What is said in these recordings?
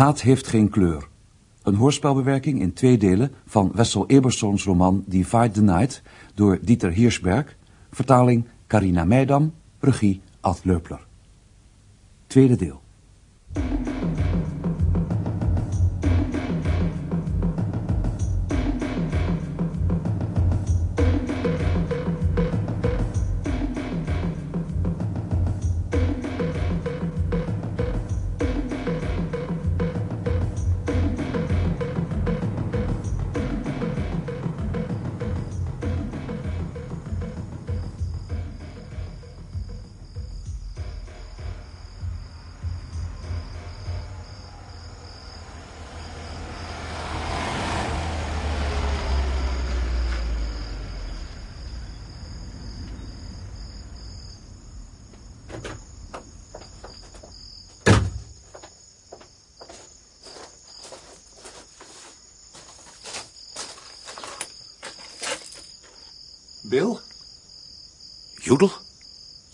Haat heeft geen kleur. Een hoorspelbewerking in twee delen van Wessel Ebersons roman Divide the Night door Dieter Hirschberg, vertaling Carina Meidam, regie Ad Leupler. Tweede deel.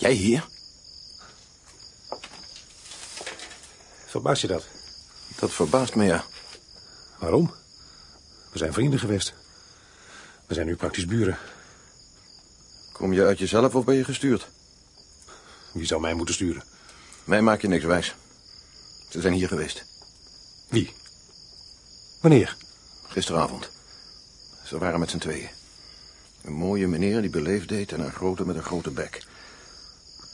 Jij hier? Verbaast je dat? Dat verbaast me, ja. Waarom? We zijn vrienden geweest. We zijn nu praktisch buren. Kom je uit jezelf of ben je gestuurd? Wie zou mij moeten sturen? Mij maak je niks wijs. Ze zijn hier geweest. Wie? Wanneer? Gisteravond. Ze waren met z'n tweeën. Een mooie meneer die beleefd deed en een grote met een grote bek.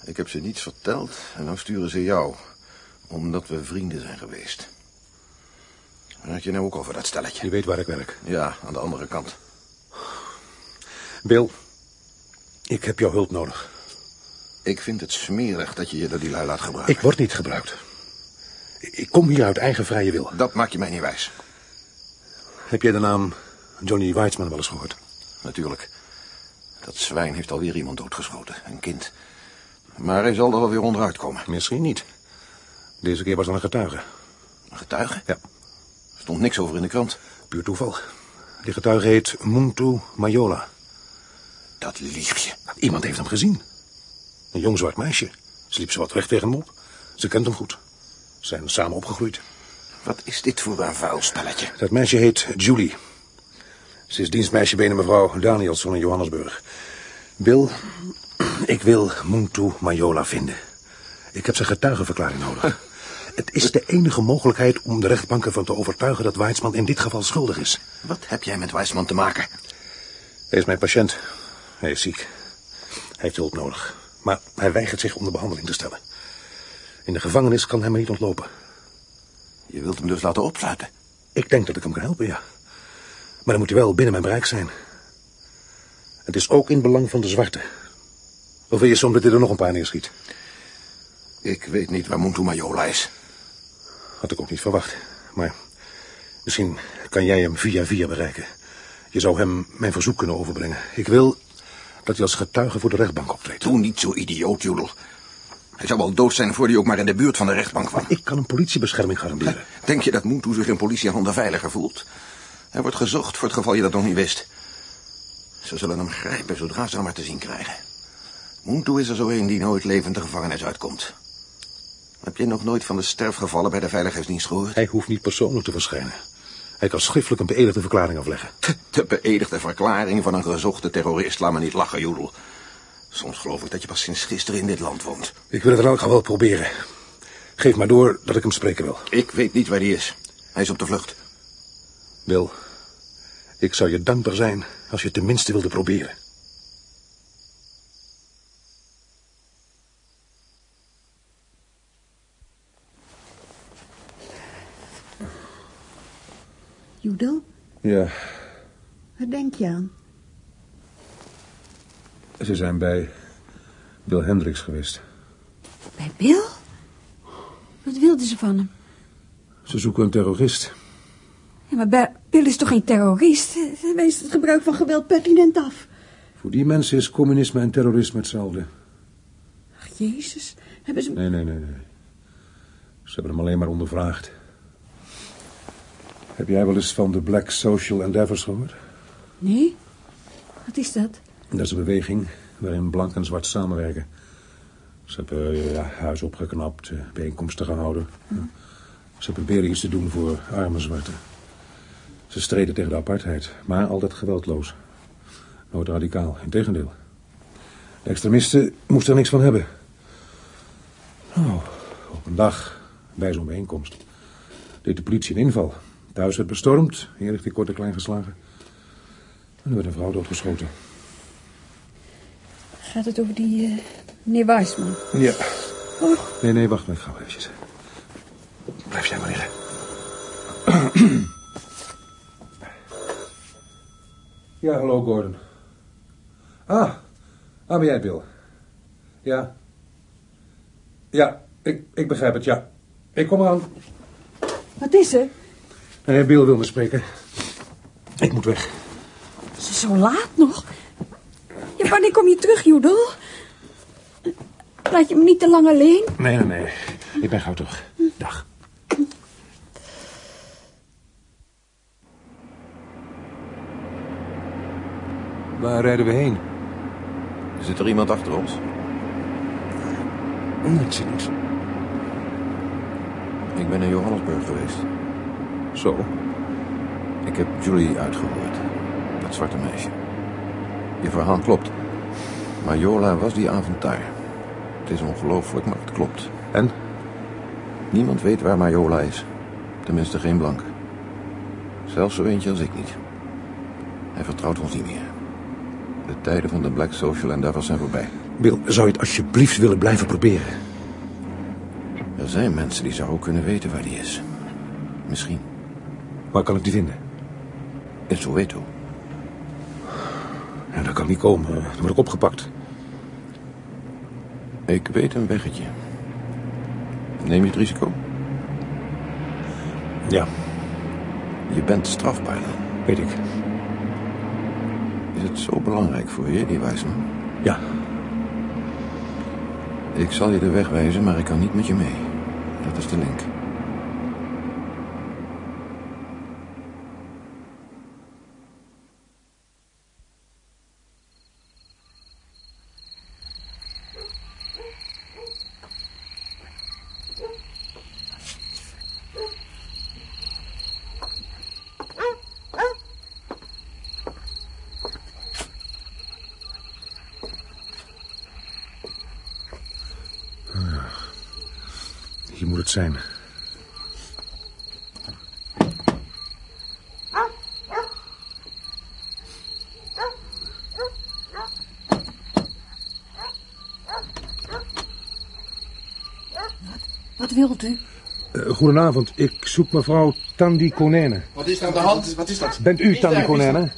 Ik heb ze niets verteld en nou sturen ze jou. Omdat we vrienden zijn geweest. Had je nou ook over dat stelletje? Je weet waar ik werk. Ja, aan de andere kant. Bill, ik heb jouw hulp nodig. Ik vind het smerig dat je je door die lui laat gebruiken. Ik word niet gebruikt. Ik kom hier uit eigen vrije wil. Dat maak je mij niet wijs. Heb jij de naam Johnny Weitzman wel eens gehoord? Natuurlijk. Dat zwijn heeft alweer iemand doodgeschoten. Een kind. Maar hij zal er wel weer onderuit komen. Misschien niet. Deze keer was er een getuige. Een getuige? Ja. Stond niks over in de krant. Puur toeval. Die getuige heet Muntu Majola. Dat lieg je. Iemand heeft hem gezien. Een jong zwart meisje. Ze liep zo wat weg tegen hem op. Ze kent hem goed. Ze zijn samen opgegroeid. Wat is dit voor een vuil spelletje? Dat meisje heet Julie. Ze is dienstmeisje bij mevrouw Danielson in Johannesburg. Bill, ik wil Muntu Majola vinden. Ik heb zijn getuigenverklaring nodig. Het is de enige mogelijkheid om de rechtbank ervan te overtuigen dat Weitzman in dit geval schuldig is. Wat heb jij met Wijsman te maken? Hij is mijn patiënt. Hij is ziek. Hij heeft hulp nodig. Maar hij weigert zich onder behandeling te stellen. In de gevangenis kan hij me niet ontlopen. Je wilt hem dus laten opsluiten? Ik denk dat ik hem kan helpen, ja. Maar dan moet hij wel binnen mijn bereik zijn. Het is ook in belang van de zwarte. Of wil je soms dat hij er nog een paar neerschiet? Ik weet niet waar Muntu Majola is. Had ik ook niet verwacht. Maar misschien kan jij hem via via bereiken. Je zou hem mijn verzoek kunnen overbrengen. Ik wil dat hij als getuige voor de rechtbank optreedt. Doe niet zo idioot, Joedel. Hij zou wel dood zijn voor hij ook maar in de buurt van de rechtbank kwam. Ik kan een politiebescherming garanderen. Denk je dat Muntu zich in politiehanden veiliger voelt? Hij wordt gezocht voor het geval je dat nog niet wist. Ze zullen hem grijpen zodra ze hem maar te zien krijgen. Muntu is er zo een die nooit levend de gevangenis uitkomt. Heb je nog nooit van de sterfgevallen bij de veiligheidsdienst gehoord? Hij hoeft niet persoonlijk te verschijnen. Hij kan schriftelijk een beëdigde verklaring afleggen. De beëdigde verklaring van een gezochte terrorist. Laat me niet lachen, Joedel. Soms geloof ik dat je pas sinds gisteren in dit land woont. Ik wil het in elk geval proberen. Geef maar door dat ik hem spreken wil. Ik weet niet waar hij is. Hij is op de vlucht. Bill, ik zou je dankbaar zijn als je het tenminste wilde proberen. Judel, Ja, waar denk je aan? ze zijn bij Bill Hendricks geweest. Bij Bill? Wat wilden ze van hem? Ze zoeken een terrorist. Ja, maar Bill is toch geen terrorist? Hij wijst het gebruik van geweld pertinent af. Voor die mensen is communisme en terrorisme hetzelfde. Ach, Jezus. Hebben ze... Nee, nee, nee, nee. Ze hebben hem alleen maar ondervraagd. Heb jij wel eens van de Black Social Endeavors gehoord? Nee? Wat is dat? Dat is een beweging waarin blank en zwart samenwerken. Ze hebben eh, ja, huis opgeknapt, eh, bijeenkomsten gehouden. Ze proberen iets te doen voor arme zwarten. Ze streden tegen de apartheid, maar altijd geweldloos. Nooit radicaal, integendeel. De extremisten moesten er niks van hebben. Nou, op een dag, bij zo'n bijeenkomst, deed de politie een inval. Thuis werd bestormd, inrichting kort en klein geslagen. En er werd een vrouw doodgeschoten. Gaat het over die eh, meneer Weisman? Ja. Oh, Nee, nee, wacht maar, ik ga wel eventjes. Blijf jij maar liggen. Ja, hallo Gordon. Ah, ah, ben jij Bill? Ja. Ja, ik, ik begrijp het, ja. Ik kom eraan. wat is er? Nee, Bill wil me spreken. Ik moet weg. Is het zo laat nog? Ja, wanneer kom je terug, Joedel? Laat je me niet te lang alleen? Nee, nee, nee. Ik ben gauw terug. Dag. Waar rijden we heen? Zit er iemand achter ons? Nee, ik zie niks. Ik ben in Johannesburg geweest. Zo. Ik heb Julie uitgehoord. Dat zwarte meisje. Je verhaal klopt. Maar Jola was die avond daar. Het is ongelooflijk, maar het klopt. En? Niemand weet waar Majola is. Tenminste geen blanke. Zelfs zo eentje als ik niet. Hij vertrouwt ons niet meer. De tijden van de Black Social Endeavors zijn voorbij. Bill, zou je het alsjeblieft willen blijven proberen? Er zijn mensen die zouden kunnen weten waar die is. Misschien. Waar kan ik die vinden? In Soweto. Ja, dat kan niet komen. Dan word ik opgepakt. Ik weet een weggetje. Neem je het risico? Ja, Je bent strafbaar dan. weet ik. Is het zo belangrijk voor je, die wijsman? Ja, Ik zal je de weg wijzen, maar ik kan niet met je mee. Dat is de link. Zijn. Wat wilt u? Eh, goedenavond, ik zoek mevrouw Tandy Konene. Wat is er aan de hand? Wat is dat? Bent u Tandy Konene? Hé,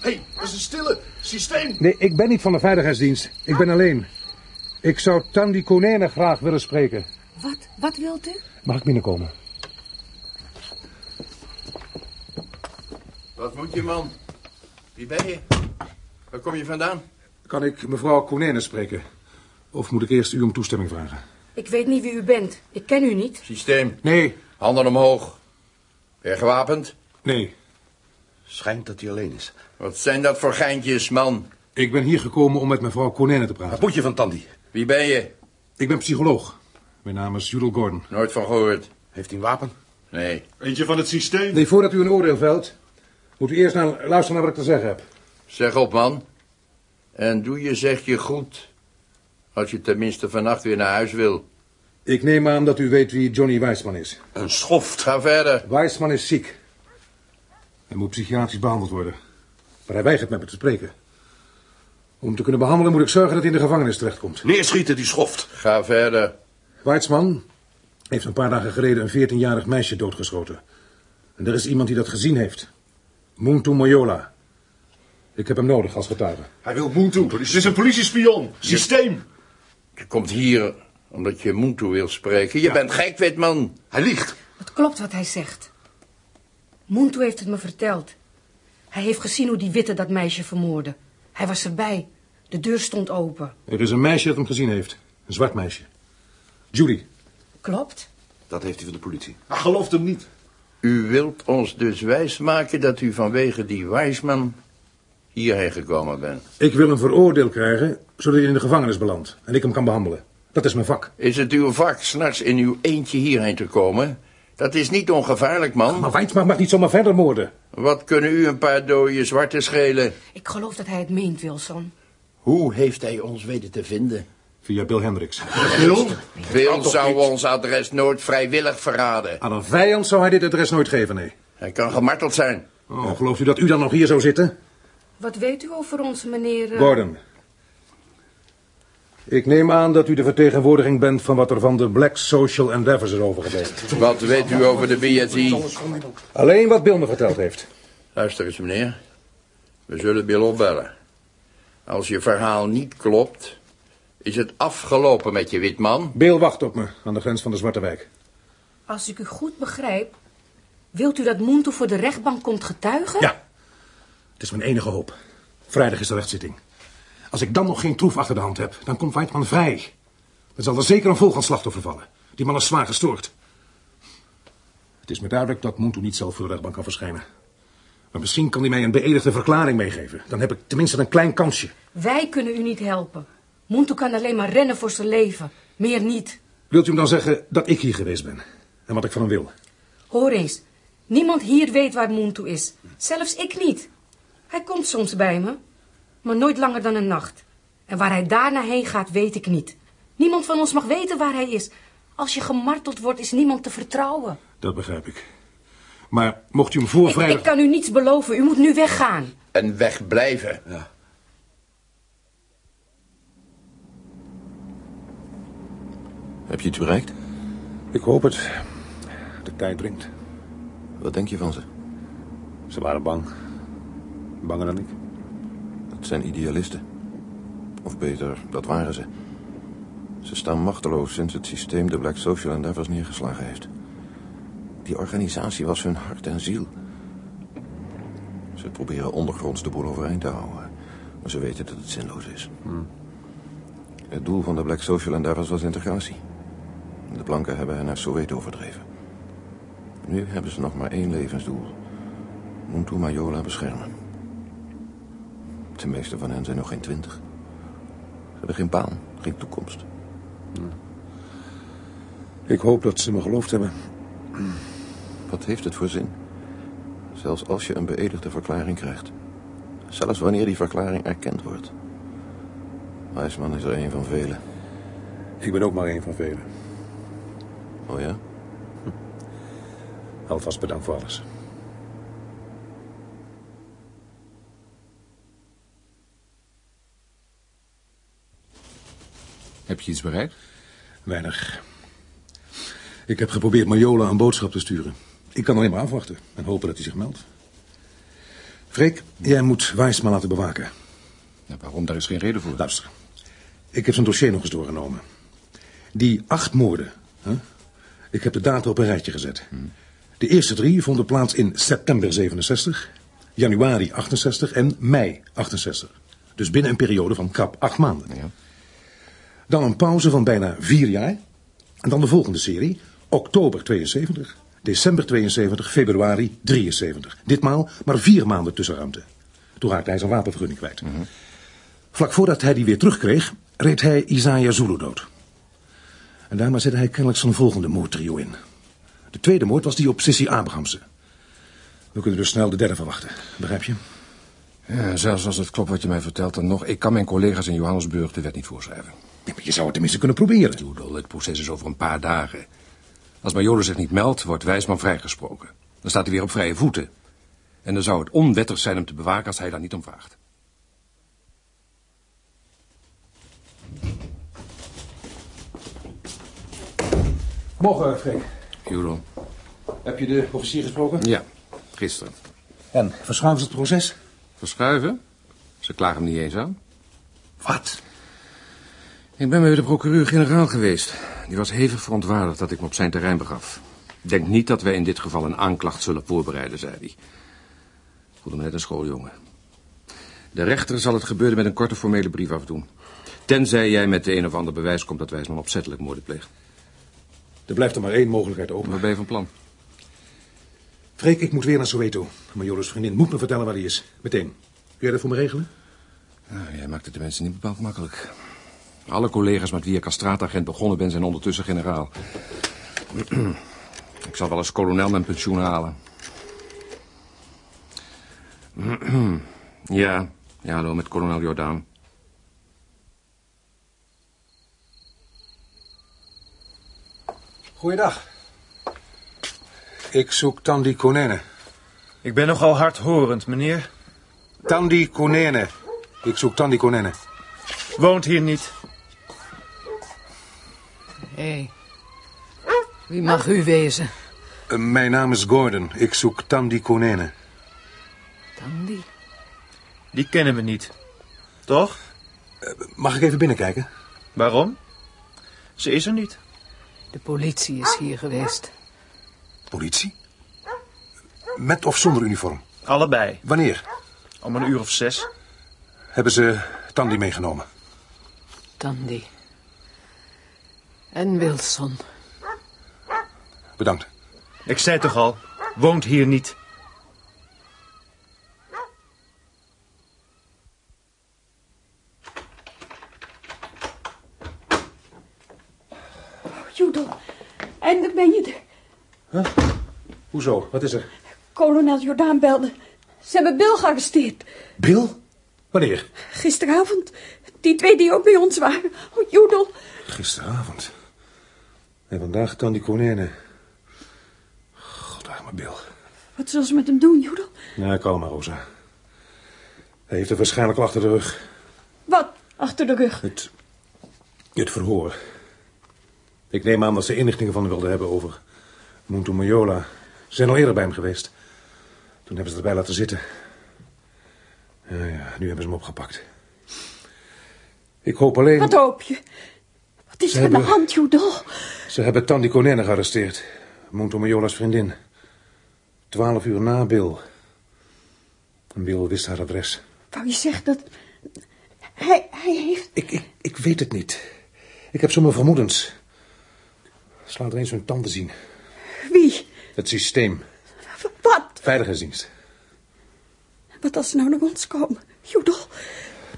hey, dat is een stille systeem. Nee, ik ben niet van de veiligheidsdienst. Ik ben alleen. Ik zou Tandy Konene graag willen spreken. Wat, wat wilt u? Mag ik binnenkomen? Wat moet je, man? Wie ben je? Waar kom je vandaan? Kan ik mevrouw Konene spreken? Of moet ik eerst u om toestemming vragen? Ik weet niet wie u bent. Ik ken u niet. Systeem. Nee, Handen omhoog. Ben je gewapend? nee. Schijnt dat hij alleen is. Wat zijn dat voor geintjes, man? Ik ben hier gekomen om met mevrouw Konene te Wat praten. moet je van Tandy? Wie ben je? Ik ben psycholoog. Mijn naam is Judel Gordon. Nooit van gehoord. Heeft hij een wapen? Nee. Eentje van het systeem. Nee, voordat u een oordeel velt, moet u eerst naar, luisteren naar wat ik te zeggen heb. Zeg op, man. En doe je zeg je goed. Als je tenminste vannacht weer naar huis wil. Ik neem aan dat u weet wie Johnny Weissman is. Een schoft. Ga verder. Weissman is ziek. Hij moet psychiatrisch behandeld worden. Maar hij weigert met me te spreken. Om hem te kunnen behandelen moet ik zorgen dat hij in de gevangenis terechtkomt. Neerschieten, die schoft. Ga verder. Weissman heeft een paar dagen geleden een 14-jarig meisje doodgeschoten. En er is iemand die dat gezien heeft. Muntu Moyola. Ik heb hem nodig als getuige. Hij wil Moentoe. Het is een politiespion. Systeem. Je komt hier omdat je Muntu wil spreken. Je bent gek, Witman. Hij liegt. Het klopt wat hij zegt. Muntu heeft het me verteld. Hij heeft gezien hoe die witte dat meisje vermoordde. Hij was erbij. De deur stond open. Er is een meisje dat hem gezien heeft. Een zwart meisje. Judy. Klopt? Dat heeft hij van de politie. Hij gelooft hem niet. U wilt ons dus wijsmaken dat u vanwege die wijsman hierheen gekomen bent. Ik wil hem veroordeeld krijgen, zodat hij in de gevangenis belandt. En ik hem kan behandelen. Dat is mijn vak. Is het uw vak s'nachts in uw eentje hierheen te komen? Dat is niet ongevaarlijk, man. Maar Weidsma mag niet zomaar verder moorden. Wat kunnen u een paar dode zwarte schelen? Ik geloof dat hij het meent, Wilson. Hoe heeft hij ons weten te vinden? Via Bill Hendricks. Bill zou ons adres nooit vrijwillig verraden. Aan een vijand zou hij dit adres nooit geven, nee. Hij kan gemarteld zijn. Oh, gelooft u dat u dan nog hier zou zitten? Wat weet u over ons, meneer... eh, Gordon. Ik neem aan dat u de vertegenwoordiging bent van wat er van de Black Social Endeavors is overgebleven. Wat weet u over de BSI? Alleen wat Bill me verteld heeft. Luister eens, meneer. We zullen Bill opbellen. Als je verhaal niet klopt, is het afgelopen met je, witman. Bill wacht op me aan de grens van de Zwarte Wijk. Als ik u goed begrijp, wilt u dat Muntu voor de rechtbank komt getuigen? Ja, het is mijn enige hoop. Vrijdag is de rechtszitting. Als ik dan nog geen troef achter de hand heb, dan komt Weidman vrij. Dan zal er zeker een volgend slachtoffer vallen. Die man is zwaar gestoord. Het is me duidelijk dat Muntu niet zelf voor de rechtbank kan verschijnen. Maar misschien kan hij mij een beëdigde verklaring meegeven. Dan heb ik tenminste een klein kansje. Wij kunnen u niet helpen. Muntu kan alleen maar rennen voor zijn leven. Meer niet. Wilt u hem dan zeggen dat ik hier geweest ben? En wat ik van hem wil? Hoor eens. Niemand hier weet waar Muntu is. Zelfs ik niet. Hij komt soms bij me. Maar nooit langer dan een nacht. En waar hij daarna heen gaat, weet ik niet. Niemand van ons mag weten waar hij is. Als je gemarteld wordt, is niemand te vertrouwen. Dat begrijp ik. Maar mocht u hem voor Ik, vrijdag... ik kan u niets beloven. U moet nu weggaan. En wegblijven. Heb je iets bereikt? Ik hoop het. De tijd dringt. Wat denk je van ze? Ze waren bang. Banger dan ik. Het zijn idealisten. Of beter, dat waren ze. Ze staan machteloos sinds het systeem de Black Social Endeavors neergeslagen heeft. Die organisatie was hun hart en ziel. Ze proberen ondergronds de boel overeind te houden. Maar ze weten dat het zinloos is. Het doel van de Black Social Endeavors was integratie. De blanken hebben hen naar Soweto verdreven. Nu hebben ze nog maar één levensdoel. Muntu Majola beschermen. De meeste van hen zijn nog geen twintig. Ze hebben geen baan, geen toekomst. Ik hoop dat ze me geloofd hebben. Wat heeft het voor zin? Zelfs als je een beëdigde verklaring krijgt. Zelfs wanneer die verklaring erkend wordt. Wijsman is er een van velen. Ik ben ook maar één van velen. Oh ja? Alvast bedankt voor alles. Heb je iets bereikt? Weinig. Ik heb geprobeerd Majola een boodschap te sturen. Ik kan alleen maar afwachten en hopen dat hij zich meldt. Freek, jij moet Wijsma laten bewaken. Ja, waarom? Daar is geen reden voor. Luister. Ik heb zijn dossier nog eens doorgenomen. Die acht moorden. Hè? Ik heb de data op een rijtje gezet. De eerste drie vonden plaats in september 67, januari 68 en mei 68. Dus binnen een periode van krap acht maanden. Ja. Dan een pauze van bijna vier jaar. En dan de volgende serie. Oktober 72, december 72, februari 73. Ditmaal maar vier maanden tussenruimte. Toen raakte hij zijn wapenvergunning kwijt. Vlak voordat hij die weer terugkreeg, reed hij Isaiah Zulu dood. En daarna zette hij kennelijk zijn volgende moordtrio in. De tweede moord was die op Sissy Abrahamse. We kunnen dus snel de derde verwachten, begrijp je? Ja, zelfs als het klopt wat je mij vertelt, dan nog... Ik kan mijn collega's in Johannesburg de wet niet voorschrijven. Ja, maar je zou het tenminste kunnen proberen. Doedel, het proces is over een paar dagen. Als Majole zich niet meldt, wordt Wijsman vrijgesproken. Dan staat hij weer op vrije voeten. En dan zou het onwettig zijn hem te bewaken als hij daar niet om vraagt. Morgen, Freek. Jodel. Heb je de officier gesproken? Ja, gisteren. En, verschuiven ze het proces? Verschuiven? Ze klagen hem niet eens aan. Wat? Ik ben bij de procureur-generaal geweest. Die was hevig verontwaardigd dat ik me op zijn terrein begaf. Denk niet dat wij in dit geval een aanklacht zullen voorbereiden, zei hij. Voelde me net een schooljongen. De rechter zal het gebeurde met een korte formele brief afdoen. Tenzij jij met de een of ander bewijs komt dat Wijsman opzettelijk moorden pleegt. Er blijft er maar één mogelijkheid open. Wat ben je van plan? Freek, ik moet weer naar Soweto. Majoris vriendin moet me vertellen waar hij is. Meteen. Kun jij dat voor me regelen? Ja, jij maakt het de mensen niet bepaald makkelijk. Alle collega's met wie ik als straatagent begonnen ben, zijn ondertussen generaal. Ik zal wel eens kolonel mijn pensioen halen. ja, ja, hallo, met kolonel Jordaan. Goeiedag. Ik zoek Tandy Konene. Ik ben nogal hardhorend, meneer. Tandy Konene. Ik zoek Tandy Konene. Woont hier niet. Hé, wie mag u wezen? Uh, mijn naam is Gordon. Ik zoek Tandy Konene. Tandy? Die kennen we niet. Toch? Uh, mag ik even binnenkijken? Waarom? Ze is er niet. De politie is hier geweest. Politie? Met of zonder uniform? Allebei. Wanneer? Om een uur of zes. Hebben ze Tandy meegenomen? Tandy. En Wilson. Bedankt. Ik zei toch al, woont hier niet. Judel, eindelijk ben je er. Huh? Hoezo? Wat is er? Kolonel Jordaan belde. Ze hebben Bill gearresteerd. Bill? Wanneer? Gisteravond. Die twee die ook bij ons waren. Oh, Judel. Gisteravond. En vandaag dan die konijnen. God, arme Bill. Wat zullen ze met hem doen, Judel? Nou, kalm maar, Rosa. Hij heeft het waarschijnlijk achter de rug. Wat achter de rug? Het, het verhoor. Ik neem aan dat ze inlichtingen van hem wilden hebben over Muntu Mayola. Ze zijn al eerder bij hem geweest. Toen hebben ze erbij laten zitten. Ja, ja, nu hebben ze hem opgepakt. Ik hoop alleen... Wat hoop je? Wat is er aan de hand, Judel? Ze hebben Tandy Konene gearresteerd. Muntu Mayola's vriendin. Twaalf uur na Bill. En Bill wist haar adres. Wou je zeggen dat... Hij, hij heeft... Ik, ik, ik weet het niet. Ik heb zomaar vermoedens. Slaat er eens hun tanden zien. Wie? Het systeem. Wat? Veiligheidsdienst. Wat als ze nou naar ons komen? Judel.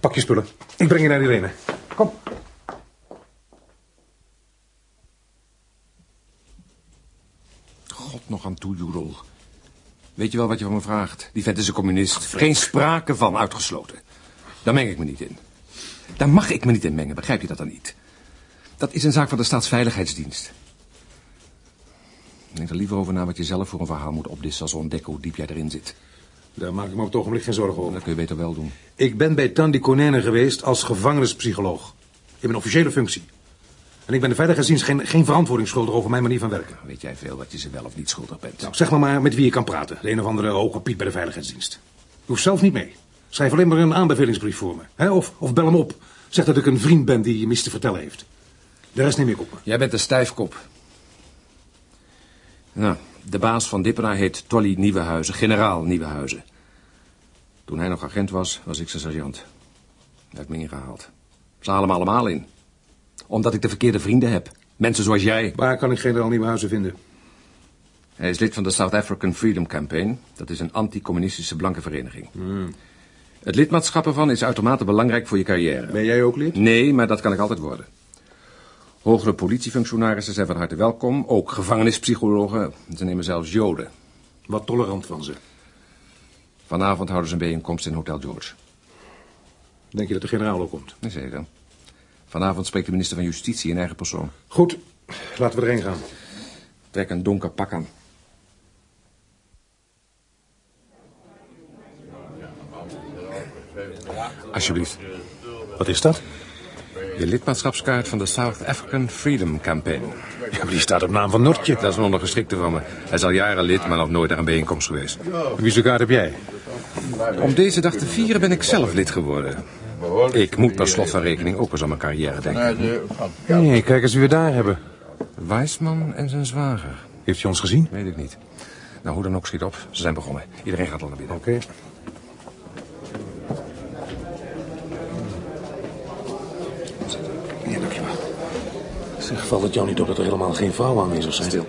Pak je spullen. Ik breng je naar Irene. Kom. God nog aan toe, Joedel. Weet je wel wat je van me vraagt? Die vent is een communist. Geen sprake van, uitgesloten. Daar meng ik me niet in. Daar mag ik me niet in mengen, begrijp je dat dan niet? Dat is een zaak van de Staatsveiligheidsdienst. Denk er liever over na wat je zelf voor een verhaal moet opdissen... als we ontdekken hoe diep jij erin zit. Daar maak ik me op het ogenblik geen zorgen over. Dat kun je beter wel doen. Ik ben bij Tandy Konene geweest als gevangenispsycholoog. In mijn officiële functie. En ik ben de veiligheidsdienst geen, geen verantwoording schuldig over mijn manier van werken. Weet jij veel wat je ze wel of niet schuldig bent? Nou, zeg maar maar met wie je kan praten. De een of andere hoge piet bij de veiligheidsdienst. Je hoeft zelf niet mee. Schrijf alleen maar een aanbevelingsbrief voor me. Hè? Of, of bel hem op. Zeg dat ik een vriend ben die je mis te vertellen heeft. De rest neem ik op. Jij bent een stijfkop. Nou, de baas van Dippera heet Tolly Nieuwenhuizen, generaal Nieuwenhuizen. Toen hij nog agent was, was ik zijn sergeant. Hij heeft me ingehaald. Ze halen me allemaal in. Omdat ik de verkeerde vrienden heb. Mensen zoals jij. Waar kan ik generaal Nieuwenhuizen vinden? Hij is lid van de South African Freedom Campaign. Dat is een anti-communistische blanke vereniging. Het lidmaatschap ervan is uitermate belangrijk voor je carrière. Ben jij ook lid? Nee, maar dat kan ik altijd worden. Hogere politiefunctionarissen zijn van harte welkom. Ook gevangenispsychologen. Ze nemen zelfs joden. Wat tolerant van ze. Vanavond houden ze een bijeenkomst in Hotel George. Denk je dat de generaal ook komt? Nee, zeker. Vanavond spreekt de minister van Justitie in eigen persoon. Goed, laten we erheen gaan. Trek een donker pak aan. Alsjeblieft. Wat is dat? Je lidmaatschapskaart van de South African Freedom Campaign. Ja, maar die staat op naam van Nortje. Dat is een ondergeschikte van me. Hij is al jaren lid, maar nog nooit naar een bijeenkomst geweest. Wie zo'n kaart heb jij? Om deze dag te vieren ben ik zelf lid geworden. Ik moet per slot van rekening ook eens aan mijn carrière denken. Nee, kijk eens wie we daar hebben. Wijsman en zijn zwager. Heeft je ons gezien? Weet ik niet. Nou, hoe dan ook, schiet op. Ze zijn begonnen. Iedereen gaat al naar binnen. Oké. Zeg, valt het jou niet op dat er helemaal geen vrouwen aanwezig zijn? Stil.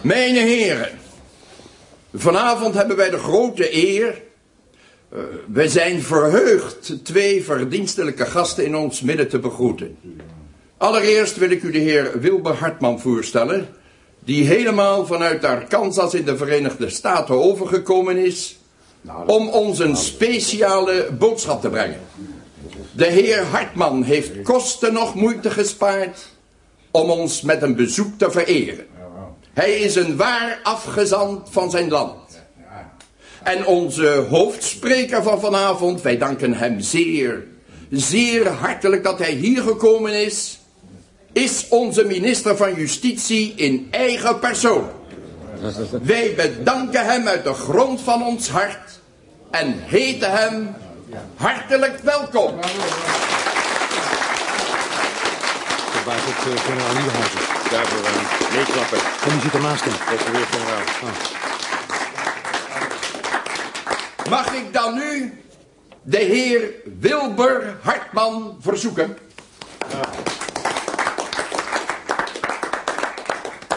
Mijn heren, vanavond hebben wij de grote eer. eh, wij zijn verheugd twee verdienstelijke gasten in ons midden te begroeten. Allereerst wil ik u de heer Wilbe Hartman voorstellen, die helemaal vanuit Arkansas in de Verenigde Staten overgekomen is, om ons een speciale boodschap te brengen. De heer Hartman heeft kosten nog moeite gespaard om ons met een bezoek te vereren. Hij is een waar afgezant van zijn land. En onze hoofdspreker van vanavond, wij danken hem zeer, zeer hartelijk dat hij hier gekomen is, is onze minister van Justitie in eigen persoon. Wij bedanken hem uit de grond van ons hart en heten hem hartelijk welkom. Waar zit uh, generaal Nieuwenhuizen? Daarvoor een meeklappen. En die zit ernaast hem. Dat is weer generaal. Mag ik dan nu de heer Wilbur Hartman verzoeken?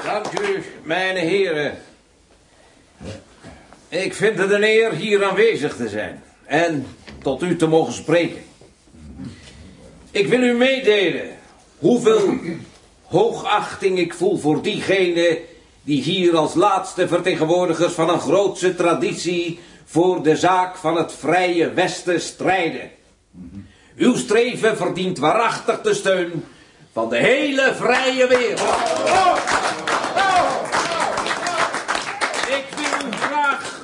Dank u, mijn heren. Ik vind het een eer hier aanwezig te zijn en tot u te mogen spreken. Ik wil u meedelen hoeveel hoogachting ik voel voor diegenen die hier als laatste vertegenwoordigers van een grootse traditie voor de zaak van het vrije Westen strijden. Uw streven verdient waarachtig de steun van de hele vrije wereld. Ik wil u graag,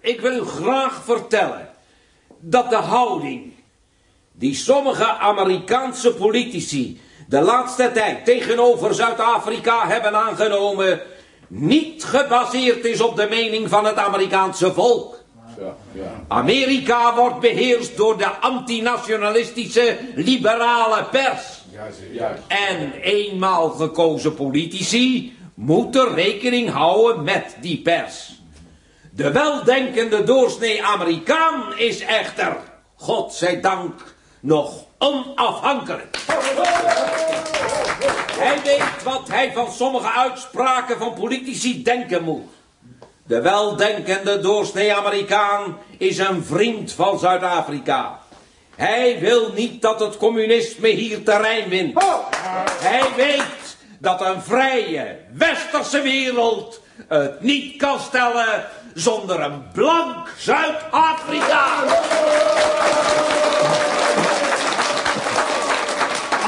ik wil u graag vertellen dat de houding die sommige Amerikaanse politici de laatste tijd tegenover Zuid-Afrika hebben aangenomen, niet gebaseerd is op de mening van het Amerikaanse volk. Amerika wordt beheerst door de antinationalistische liberale pers. En eenmaal gekozen politici moeten rekening houden met die pers. De weldenkende doorsnee Amerikaan is echter, God zij dank, nog onafhankelijk. Hij weet wat hij van sommige uitspraken van politici denken moet. De weldenkende doorsnee Amerikaan is een vriend van Zuid-Afrika. Hij wil niet dat het communisme hier terrein wint. Hij weet dat een vrije, westerse wereld het niet kan stellen zonder een blank Zuid-Afrika.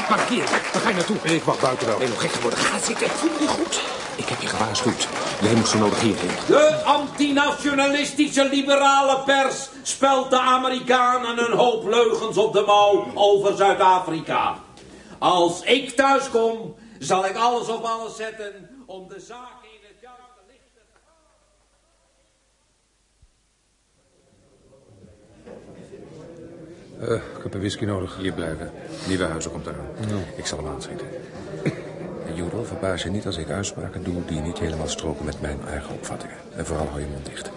Parkeer, waar ga je naartoe? Ik wacht buiten wel. Nee, nog gek geworden. Ga zitten. Voel je goed? Ik heb je gewaarschuwd. Jij moest zo nodig hierheen. De antinationalistische liberale pers spelt de Amerikanen een hoop leugens op de mouw over Zuid-Afrika. Als ik thuis kom, zal ik alles op alles zetten om de zaak in het juiste licht te Uh, ik heb een whisky nodig. Hier blijven. Nieuwe huizen komt eraan. Ik zal hem aanschieten. En Jodel, verbaas je niet als ik uitspraken doe die niet helemaal stroken met mijn eigen opvattingen. En vooral hou je mond dicht.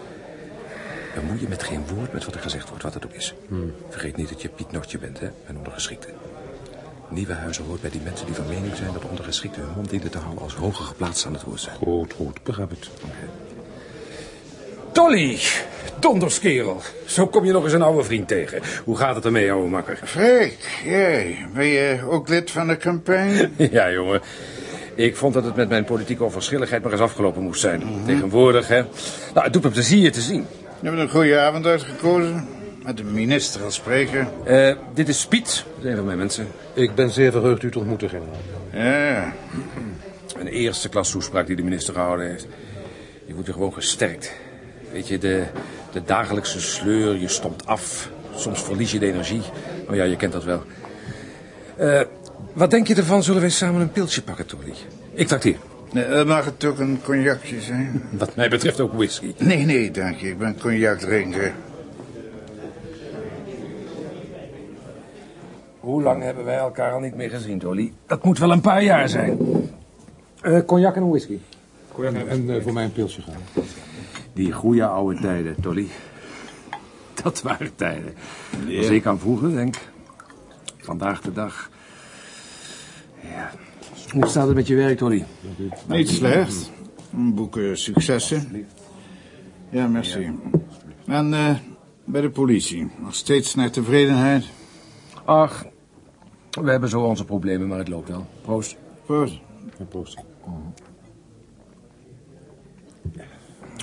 Bemoei je met geen woord met wat er gezegd wordt, wat het ook is. Vergeet niet dat je Piet Nortje bent, hè? Een ondergeschikte. Nieuwe huizen hoort bij die mensen die van mening zijn dat ondergeschikte hun mond dienen te houden als hoger geplaatst aan het woord zijn. Goed, goed, begrijp het. Tolly, donderskerel. Zo kom je nog eens een oude vriend tegen. Hoe gaat het ermee, oude makker? Freek, jij, ben je ook lid van de campagne? ja, jongen. Ik vond dat het met mijn politieke onverschilligheid maar eens afgelopen moest zijn. Tegenwoordig, hè. Nou, het doet me plezier te zien. Je hebt een goede avond uitgekozen. Met de minister als spreker. Eh, dit is Piet, dat is een van mijn mensen. Ik ben zeer verheugd u te ontmoeten, generaal. Ja, Een eerste klas toespraak die de minister gehouden heeft. Je wordt er gewoon gesterkt. Weet je, de, de dagelijkse sleur, je stomt af. Soms verlies je de energie. Oh ja, je kent dat wel. Eh, wat denk je ervan? Zullen wij samen een pilsje pakken, Tolly? Ik trakteer. Nee, eh, mag het ook een cognacje zijn? Wat mij betreft ook whisky. Nee, nee, dank je. Ik ben cognac drinker. Hoe lang hebben wij elkaar al niet meer gezien, Tolly? Dat moet wel een paar jaar zijn. Eh cognac en een whisky. En, en voor mij een pilsje gaan. Die goede oude tijden, Tolly. Dat waren tijden. Als ik aan vroeger denk. Vandaag de dag. Ja. Hoe staat het met je werk, Tolly? Niet slecht. Boeken successen. Ja, merci. En eh, bij de politie. Nog steeds naar tevredenheid. Ach, we hebben zo onze problemen, maar het loopt wel. Proost. Proost. Ja, proost.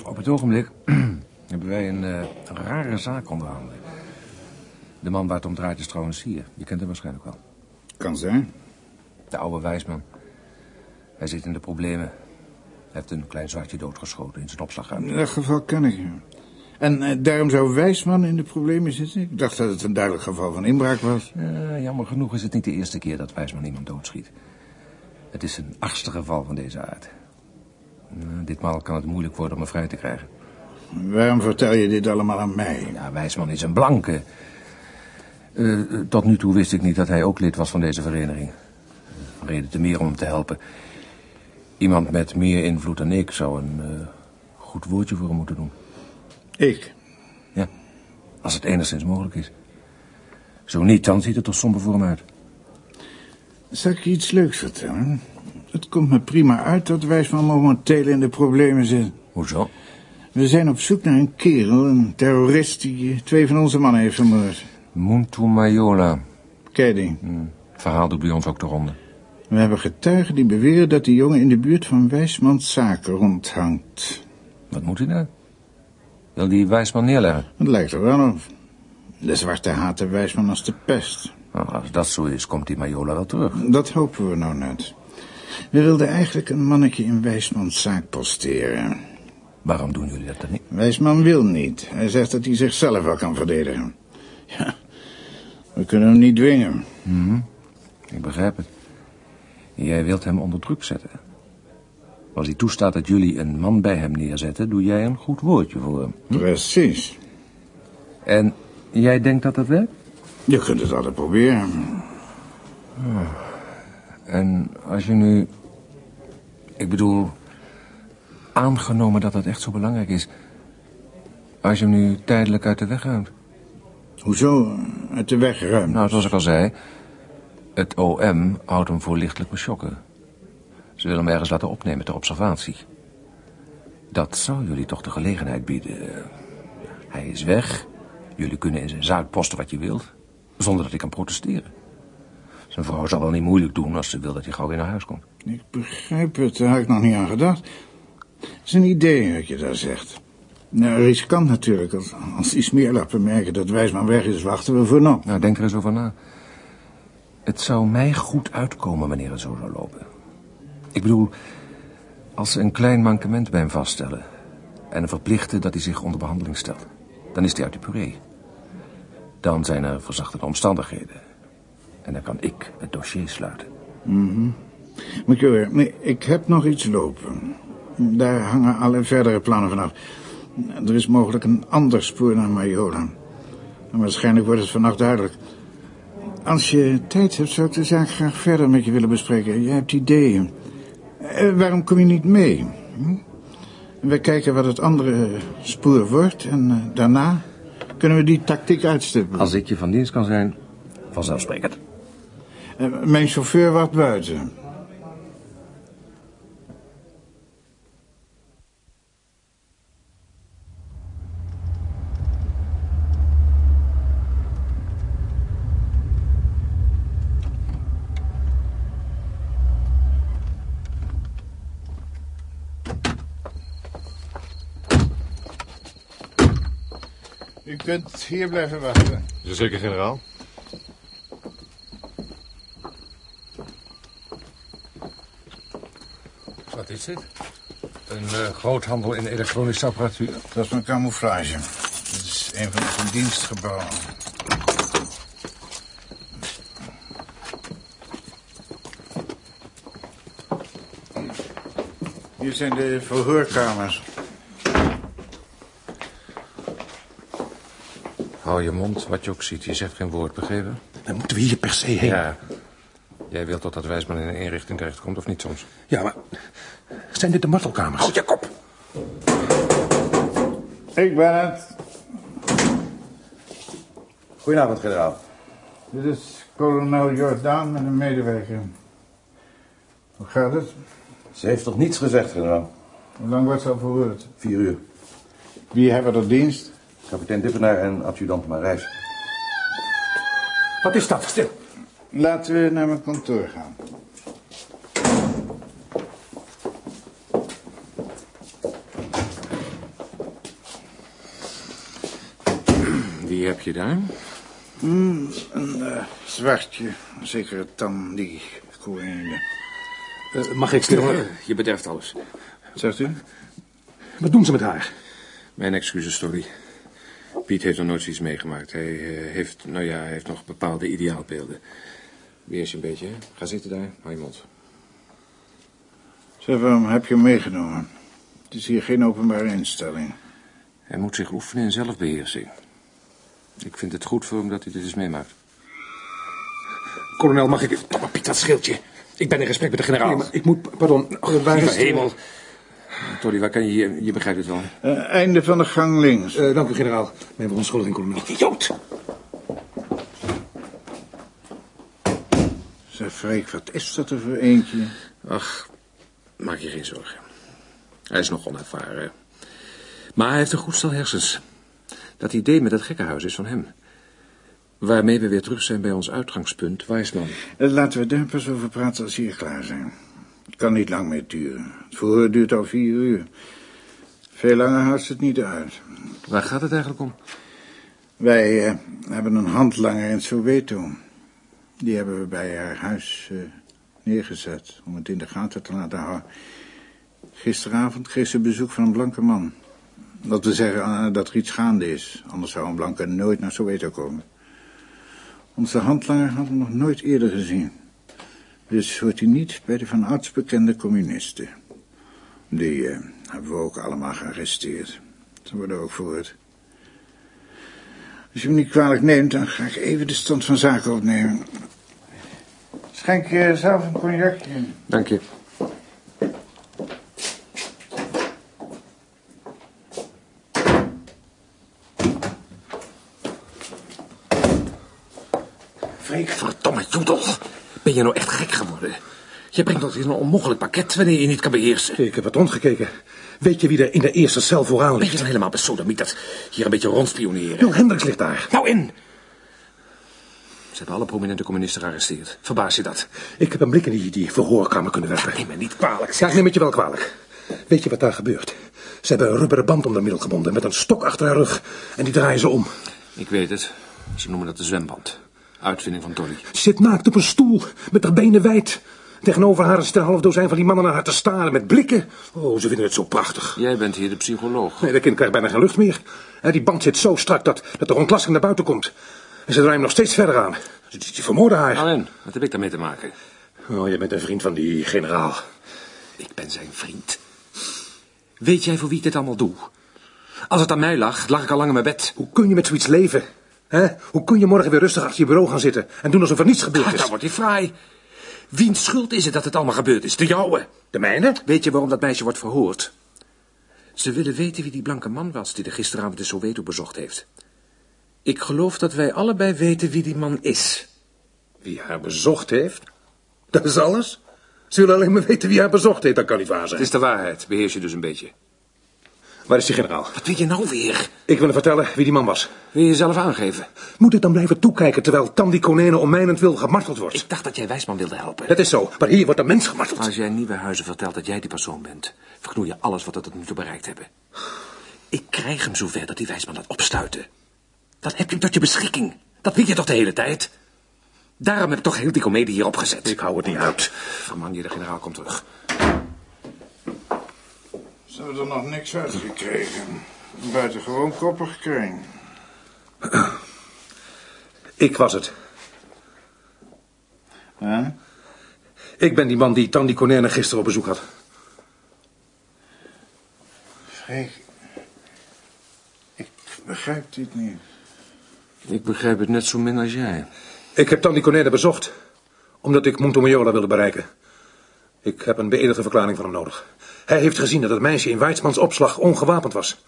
Op het ogenblik hebben wij een eh, rare zaak onder handen. De man waar het om draait is trouwens hier. Je kent hem waarschijnlijk wel. Kan zijn. De oude wijsman. Hij zit in de problemen. Hij heeft een klein zwartje doodgeschoten in zijn opslagruimte. In dat geval ken ik hem. En eh, daarom zou Wijsman in de problemen zitten? Ik dacht dat het een duidelijk geval van inbraak was. Eh, jammer genoeg is het niet de eerste keer dat Wijsman iemand doodschiet. Het is een achtste geval van deze aard. Eh, ditmaal kan het moeilijk worden om hem vrij te krijgen. Waarom vertel je dit allemaal aan mij? Ja, Wijsman is een blanke. Eh, eh, tot nu toe wist ik niet dat hij ook lid was van deze vereniging. Reden te meer om hem te helpen. Iemand met meer invloed dan ik zou een eh, goed woordje voor hem moeten doen. Ik? Ja, als het enigszins mogelijk is. Zo niet, dan ziet het er somber voor hem uit. Zal ik je iets leuks vertellen? Het komt me prima uit dat Wijsman momenteel in de problemen zit. Hoezo? We zijn op zoek naar een kerel, een terrorist die eh, twee van onze mannen heeft vermoord. Muntu Mayola. Ken die? Het verhaal doet bij ons ook de ronde. We hebben getuigen die beweren dat die jongen in de buurt van Wijsmans zaken rondhangt. Wat moet hij nou? Wil die Wijsman neerleggen? Het lijkt er wel op. De zwarte haat de Wijsman als de pest. Nou, als dat zo is, komt die Majola wel terug. Dat hopen we nou net. We wilden eigenlijk een mannetje in Wijsmans zaak posteren. Waarom doen jullie dat dan niet? Wijsman wil niet. Hij zegt dat hij zichzelf wel kan verdedigen. Ja, we kunnen hem niet dwingen. Mhm. Ik begrijp het. Jij wilt hem onder druk zetten. Als hij toestaat dat jullie een man bij hem neerzetten, doe jij een goed woordje voor hem. Hm? Precies. En jij denkt dat dat werkt? Je kunt het altijd proberen. En als je nu... Ik bedoel, aangenomen dat dat echt zo belangrijk is... Als je hem nu tijdelijk uit de weg ruimt. Hoezo uit de weg ruimt? Nou, zoals ik al zei... Het OM houdt hem voor lichtelijk beschokken. Ze willen hem ergens laten opnemen ter observatie. Dat zou jullie toch de gelegenheid bieden. Hij is weg. Jullie kunnen in zijn zaak posten wat je wilt. Zonder dat ik kan protesteren. Zijn vrouw zal wel niet moeilijk doen als ze wil dat hij gauw weer naar huis komt. Ik begrijp het, daar had ik nog niet aan gedacht. Het is een idee wat je daar zegt. Nou, riskant natuurlijk. Als, als die smeer laat bemerken dat Wijsman weg is, wachten we voor nog. Nou, denk er eens over na. Het zou mij goed uitkomen wanneer het zo zou lopen. Ik bedoel, als ze een klein mankement bij hem vaststellen... en hem verplichten dat hij zich onder behandeling stelt... dan is hij uit de puree. Dan zijn er verzachtende omstandigheden. En dan kan ik het dossier sluiten. Mhm. Keur, nee, ik heb nog iets lopen. Daar hangen alle verdere plannen vanaf. Er is mogelijk een ander spoor naar Majola. En waarschijnlijk wordt het vannacht duidelijk. Als je tijd hebt, zou ik de zaak graag verder met je willen bespreken. Je hebt ideeën. Eh, waarom kom je niet mee? Hm? We kijken wat het andere spoor wordt en eh, daarna kunnen we die tactiek uitstippelen. Als ik je van dienst kan zijn, vanzelfsprekend. Eh, mijn chauffeur wacht buiten. U kunt hier blijven wachten. Zeker, generaal. Wat is dit? Een uh, groothandel in elektronische apparatuur. Dat is mijn camouflage. Dit is een van onze dienstgebouwen. Hier zijn de verhoorkamers. Hou je mond, wat je ook ziet. Je zegt geen woord, begrepen? Dan moeten we hier per se heen. Ja. Jij wilt dat dat wijsman in een inrichting terechtkomt, of niet soms? Ja, maar... Zijn dit de martelkamers? Houd je kop! Ik ben het. Goedenavond, generaal. Dit is kolonel Jordaan met een medewerker. Hoe gaat het? Ze heeft toch niets gezegd, generaal? Hoe lang wordt ze al verhoord? Vier uur. Wie hebben er dienst? Kapitein Dippenaar en adjudant Marijs. Wat is dat? Stil. Laten we naar mijn kantoor gaan. Je daar? Hmm, een eh, zwartje. Zeker het tam die koeien. Eh, mag ik... Stil, je bederft alles. Zegt u? Wat doen ze met haar? Mijn excuses, Story. Piet heeft nog nooit zoiets meegemaakt. Hij eh, heeft, nou ja, hij heeft nog bepaalde ideaalbeelden. Wees je een beetje, hè? Ga zitten daar, hou je mond. Zeg, waarom heb je hem meegenomen? Het is hier geen openbare instelling. Hij moet zich oefenen in zelfbeheersing. Ik vind het goed voor hem dat hij dit eens meemaakt. Kolonel, mag ik... Maar Piet, dat scheelt je. Ik ben in gesprek met de generaal. Nee, maar ik moet... Pardon. Oh, waar is de- hemel. Toddy, waar kan je hier... Je begrijpt het wel. Eh, einde van de gang links. Eh, dank u, generaal. Mijn verontschuldiging, kolonel. Idioot! Zeg, Freek, wat is dat er voor eentje? Ach, maak je geen zorgen. Hij is nog onervaren. Maar hij heeft een goed stel hersens. Dat idee met het gekkenhuis is van hem. Waarmee we weer terug zijn bij ons uitgangspunt, Wijsman. Eh, Laten we daar pas over praten als hier klaar zijn. Het kan niet lang meer duren. Het verhoor duurt al vier uur. Veel langer houdt het niet uit. Waar gaat het eigenlijk om? Wij eh, hebben een handlanger in Soweto. Die hebben we bij haar huis eh, neergezet om het in de gaten te laten houden. Gisteravond kreeg ze bezoek van een blanke man. Dat we zeggen eh, dat er iets gaande is. Anders zou een blanke nooit naar Soweto komen. Onze handlanger had hem nog nooit eerder gezien. Dus hoort hij niet bij de van ouds bekende communisten. Die eh, hebben we ook allemaal gearresteerd. Ze worden ook verhoord. Als je me niet kwalijk neemt, dan ga ik even de stand van zaken opnemen. Schenk je zelf een cognacje in. Dank je. Freek. Verdomme joedel. Ben je nou echt gek geworden? Je brengt ons in een onmogelijk pakket wanneer je niet kan beheersen. Ik heb wat rondgekeken. Weet je wie er in de eerste cel vooraan Ben ligt? je dan helemaal besodemiet dat hier een beetje rondspioneren? Wil Hendricks ligt daar. Nou in! Ze hebben alle prominente communisten gearresteerd. Verbaas je dat? Ik heb een blik in die, die verhoorkamer kunnen werpen. Neem me niet kwalijk. Ja, ik neem het je wel kwalijk. Weet je wat daar gebeurt? Ze hebben een rubberen band om de middel gebonden met een stok achter haar rug. En die draaien ze om. Ik weet het. Ze noemen dat de zwemband. Uitvinding van Tolly. Ze zit naakt op een stoel, met haar benen wijd. Tegenover haar zit een half dozijn van die mannen naar haar te staren met blikken. Oh, ze vinden het zo prachtig. Jij bent hier de psycholoog. Nee, dat kind krijgt bijna geen lucht meer. Die band zit zo strak dat, dat de ontlasting naar buiten komt. En ze draaien hem nog steeds verder aan. Ze, ze vermoorden haar. Nou en, wat heb ik daarmee te maken? Oh, je bent een vriend van die generaal. Ik ben zijn vriend. Weet jij voor wie ik dit allemaal doe? Als het aan mij lag, lag ik al lang in mijn bed. Hoe kun je met zoiets leven? Hè? Hoe kun je morgen weer rustig achter je bureau gaan zitten en doen alsof er niets gebeurd Ah, is? dan wordt hij fraai. Wiens schuld is het dat het allemaal gebeurd is? De jouwe. De mijne? Weet je waarom dat meisje wordt verhoord? Ze willen weten wie die blanke man was die de gisteravond in Soweto bezocht heeft. Ik geloof dat wij allebei weten wie die man is. Wie haar bezocht heeft? Dat is alles? Ze willen alleen maar weten wie haar bezocht heeft. Dat kan niet waar Het zijn. is de waarheid, beheers je dus een beetje. Waar is die generaal? Wat wil je nou weer? Ik wil hem vertellen wie die man was. Wil je jezelf aangeven? Moet ik dan blijven toekijken terwijl Tandy Konene om mijnentwil gemarteld wordt? Ik dacht dat jij Wijsman wilde helpen. Dat is zo, maar hier wordt een mens gemarteld. Als jij nieuwe huizen vertelt dat jij die persoon bent, verknoei je alles wat we tot nu toe bereikt hebben. Ik krijg hem zover dat die Wijsman dat opstuiten. Dat heb je hem tot je beschikking. Dat weet je toch de hele tijd? Daarom heb ik toch heel die komedie hier opgezet. Ik hou het niet uit. Verman je, de generaal komt terug. Ze hebben er nog niks uitgekregen. Buitengewoon koppig kring. Ik was het. Huh? Ik ben die man die Tandy Konene gisteren op bezoek had. Freek, ik begrijp dit niet. Ik begrijp het net zo min als jij. Ik heb Tandy Konene bezocht, omdat ik Montomayola wilde bereiken. Ik heb een beëdigde verklaring van hem nodig. Hij heeft gezien dat het meisje in Weizmans opslag ongewapend was.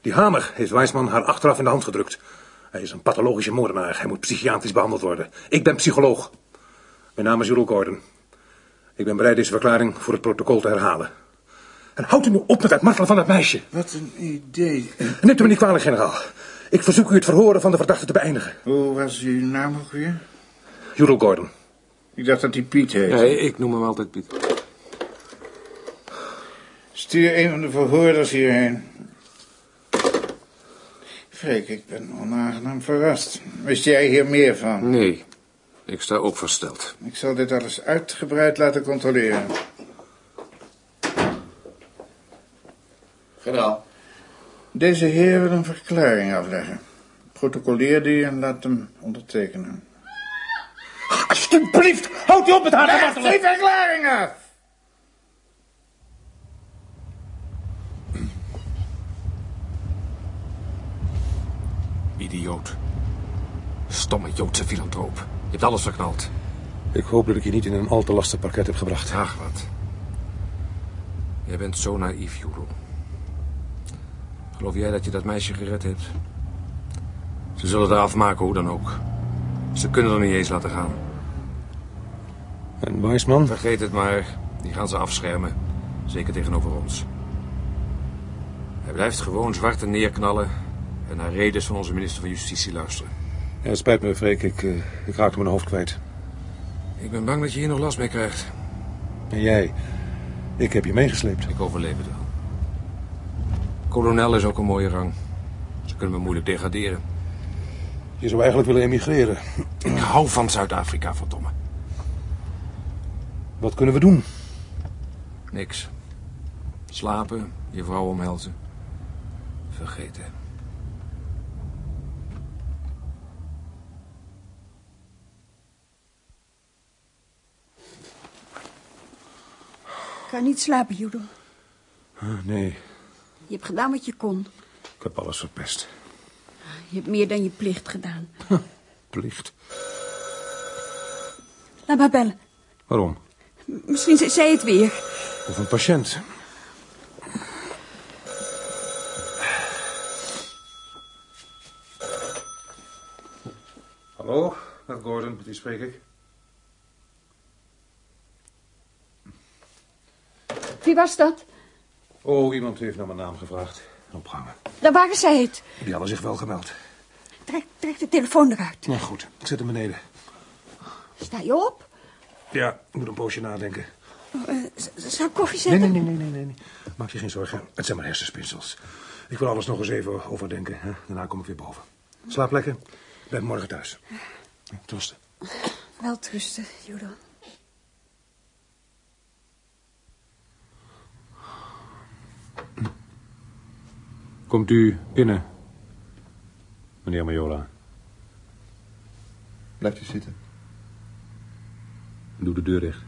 Die hamer heeft Weizman haar achteraf in de hand gedrukt. Hij is een pathologische moordenaar. Hij moet psychiatrisch behandeld worden. Ik ben psycholoog. Mijn naam is Jules Gordon. Ik ben bereid deze verklaring voor het protocol te herhalen. En houdt u nu op met het martelen van dat meisje. Wat een idee. Neemt u me niet kwalijk, generaal. Ik verzoek u het verhoren van de verdachte te beëindigen. Hoe was uw naam ook weer? Jules Gordon. Ik dacht dat hij Piet heette. Nee, ik noem hem altijd Piet. Stuur een van de verhoorders hierheen. Freek, ik ben onaangenaam verrast. Wist jij hier meer van? Nee, ik sta ook versteld. Ik zal dit alles uitgebreid laten controleren. Generaal. Deze heer wil een verklaring afleggen. Protocoleer die en laat hem ondertekenen. Alsjeblieft, houd u op met haar te Leg martelen. die verklaring af! Idioot. Stomme Joodse filantroop. Je hebt alles verknald. Ik hoop dat ik je niet in een al te lastig parket heb gebracht. Ach, wat. Jij bent zo naïef, Juro. Geloof jij dat je dat meisje gered hebt? Ze zullen er afmaken, hoe dan ook. Ze kunnen er niet eens laten gaan. En Weisman? Vergeet het maar. Die gaan ze afschermen. Zeker tegenover ons. Hij blijft gewoon zwart en neerknallen... en naar redens van onze minister van Justitie luisteren. Ja, het spijt me, Freek. Ik, eh, ik raakte mijn hoofd kwijt. Ik ben bang dat je hier nog last mee krijgt. En jij? Ik heb je meegesleept. Ik overleef het wel. Kolonel is ook een mooie rang. Ze kunnen me moeilijk degraderen. Je zou eigenlijk willen emigreren. Ik hou van Zuid-Afrika, verdomme. Wat kunnen we doen? Niks. Slapen, je vrouw omhelzen. Vergeten. Ik kan niet slapen, Judel. Ah, nee, Je hebt gedaan wat je kon. ik heb alles verpest. Je hebt meer dan je plicht gedaan. Plicht. Laat maar bellen. Waarom? Misschien zei zij het weer. Of een patiënt. Hallo, met Gordon, met wie spreek ik? Wie was dat? Oh, iemand heeft naar mijn naam gevraagd. Opgehangen. Daar waren zij het. Die hadden zich wel gemeld. Trek, trek de telefoon eruit. Nou goed, ik zet hem beneden. Sta je op? Ja, ik moet een poosje nadenken. Uh, zal ik koffie Nee, zetten? nee, nee, nee, nee, nee. Maak je geen zorgen. Het zijn maar hersenspinsels. Ik wil alles nog eens even overdenken. Hè? Daarna kom ik weer boven. Slaap lekker. Ik ben morgen thuis. Trusten. Wel trusten, Judel. Komt u binnen, meneer Majola. Blijft u zitten. Doe de deur dicht.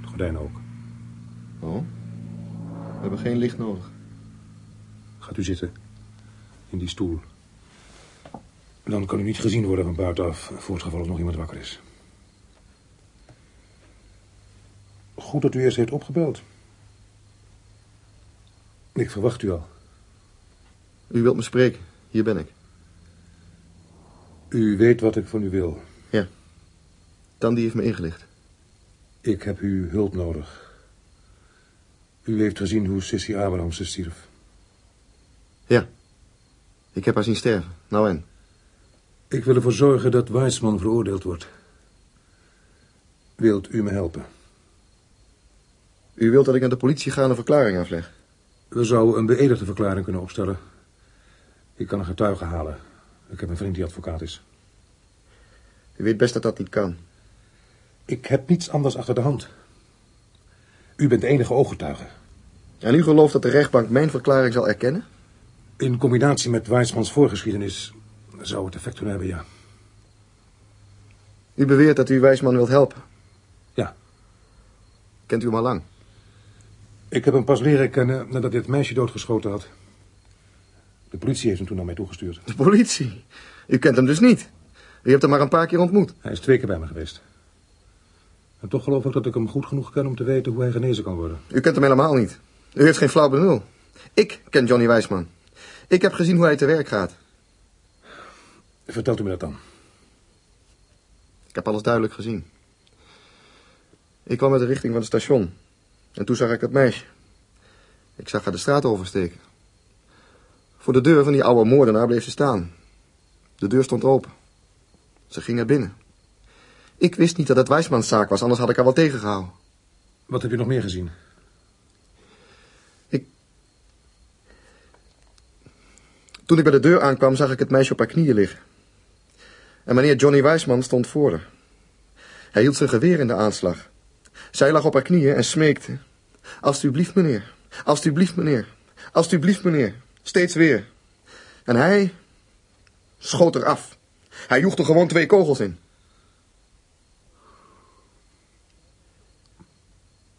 Het gordijn ook. Oh? We hebben geen licht nodig. Gaat u zitten. In die stoel. Dan kan u niet gezien worden van buitenaf, voor het geval er nog iemand wakker is. Goed dat u eerst heeft opgebeld. Ik verwacht u al. U wilt me spreken. Hier ben ik. U weet wat ik van u wil. Ja. Tandy heeft me ingelicht. Ik heb uw hulp nodig. U heeft gezien hoe Sissy Abrahamse stierf. Ja. Ik heb haar zien sterven. Nou en? Ik wil ervoor zorgen dat Weisman veroordeeld wordt. Wilt u me helpen? U wilt dat ik naar de politie ga en een verklaring afleg? We zouden een beëdigde verklaring kunnen opstellen. Ik kan een getuige halen. Ik heb een vriend die advocaat is. U weet best dat dat niet kan. Ik heb niets anders achter de hand. U bent de enige ooggetuige. En u gelooft dat de rechtbank mijn verklaring zal erkennen? In combinatie met Weismans voorgeschiedenis zou het effect kunnen hebben, ja. U beweert dat u Wijsman wilt helpen? Ja. Kent u hem al lang? Ik heb hem pas leren kennen nadat hij het meisje doodgeschoten had. De politie heeft hem toen naar mij toegestuurd. De politie? U kent hem dus niet? U hebt hem maar een paar keer ontmoet? Hij is twee keer bij me geweest. En toch geloof ik dat ik hem goed genoeg ken om te weten hoe hij genezen kan worden. U kent hem helemaal niet. U heeft geen flauw benul. Ik ken Johnny Wijsman. Ik heb gezien hoe hij te werk gaat. Vertelt u me dat dan? Ik heb alles duidelijk gezien. Ik kwam uit de richting van het station. En toen zag ik dat meisje. Ik zag haar de straat oversteken. Voor de deur van die oude moordenaar bleef ze staan. De deur stond open. Ze ging naar binnen. Ik wist niet dat het Wijsmans zaak was, anders had ik haar wel tegengehouden. Wat heb je nog meer gezien? Toen ik bij de deur aankwam, zag ik het meisje op haar knieën liggen. En meneer Johnny Wijsman stond voor haar. Hij hield zijn geweer in de aanslag. Zij lag op haar knieën en smeekte. Alsjeblieft, meneer. Alsjeblieft, meneer. Alsjeblieft, meneer. Steeds weer. En hij schoot er af. Hij joeg er gewoon twee kogels in.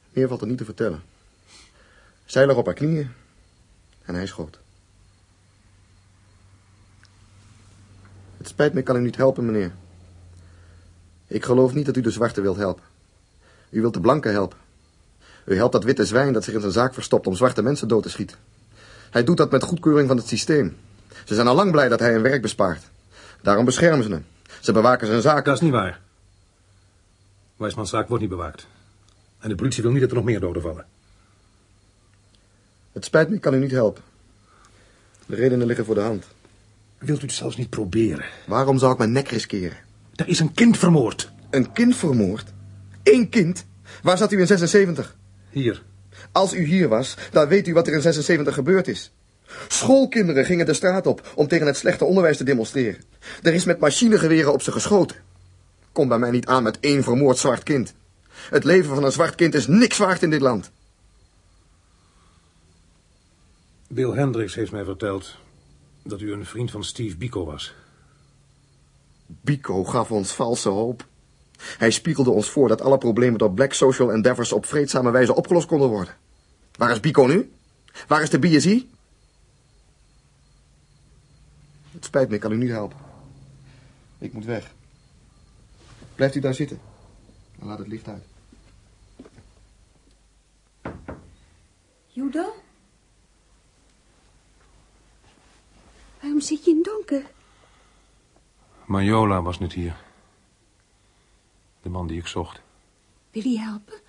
Meer valt er niet te vertellen. Zij lag op haar knieën en hij schoot. Het spijt me, kan u niet helpen, meneer. Ik geloof niet dat u de zwarte wilt helpen. U wilt de blanke helpen. U helpt dat witte zwijn dat zich in zijn zaak verstopt om zwarte mensen dood te schieten. Hij doet dat met goedkeuring van het systeem. Ze zijn al lang blij dat hij hun werk bespaart. Daarom beschermen ze hem. Ze bewaken zijn zaak. Dat is niet waar. Wijsmans zaak wordt niet bewaakt. En de politie wil niet dat er nog meer doden vallen. Het spijt me, ik kan u niet helpen. De redenen liggen voor de hand. Wilt u het zelfs niet proberen? Waarom zou ik mijn nek riskeren? Er is een kind vermoord. Een kind vermoord? Eén kind? Waar zat u in 76? Hier. Als u hier was, dan weet u wat er in 76 gebeurd is. Schoolkinderen gingen de straat op om tegen het slechte onderwijs te demonstreren. Er is met machinegeweren op ze geschoten. Kom bij mij niet aan met één vermoord zwart kind. Het leven van een zwart kind is niks waard in dit land. Bill Hendricks heeft mij verteld dat u een vriend van Steve Biko was. Biko gaf ons valse hoop. Hij spiegelde ons voor dat alle problemen door Black Social Endeavors op vreedzame wijze opgelost konden worden. Waar is Biko nu? Waar is de BSI? Het spijt me, ik kan u niet helpen. Ik moet weg. Blijft u daar zitten. En laat het licht uit. Judo? Waarom zit je in het donker? Majola was niet hier. De man die ik zocht. Wil hij helpen?